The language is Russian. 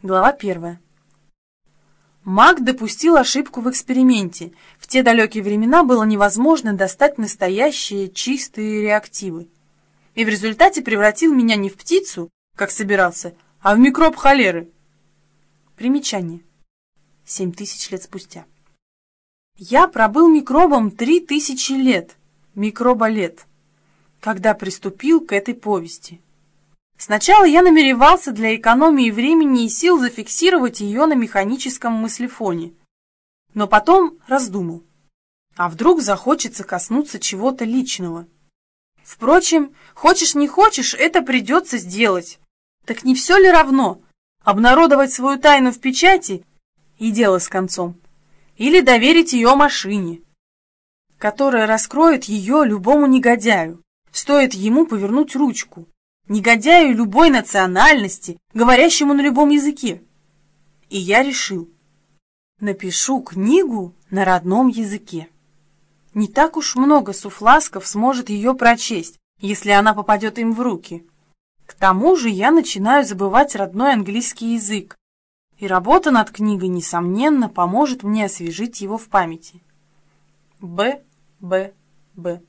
Глава первая. Маг допустил ошибку в эксперименте. В те далекие времена было невозможно достать настоящие чистые реактивы. И в результате превратил меня не в птицу, как собирался, а в микроб холеры. Примечание. Семь тысяч лет спустя. Я пробыл микробом три тысячи лет, микроболет, когда приступил к этой повести. Сначала я намеревался для экономии времени и сил зафиксировать ее на механическом мыслефоне, но потом раздумал. А вдруг захочется коснуться чего-то личного? Впрочем, хочешь не хочешь, это придется сделать. Так не все ли равно? Обнародовать свою тайну в печати и дело с концом. Или доверить ее машине, которая раскроет ее любому негодяю. Стоит ему повернуть ручку негодяю любой национальности, говорящему на любом языке. И я решил, напишу книгу на родном языке. Не так уж много суфласков сможет ее прочесть, если она попадет им в руки. К тому же я начинаю забывать родной английский язык, и работа над книгой, несомненно, поможет мне освежить его в памяти. Б. Б. Б.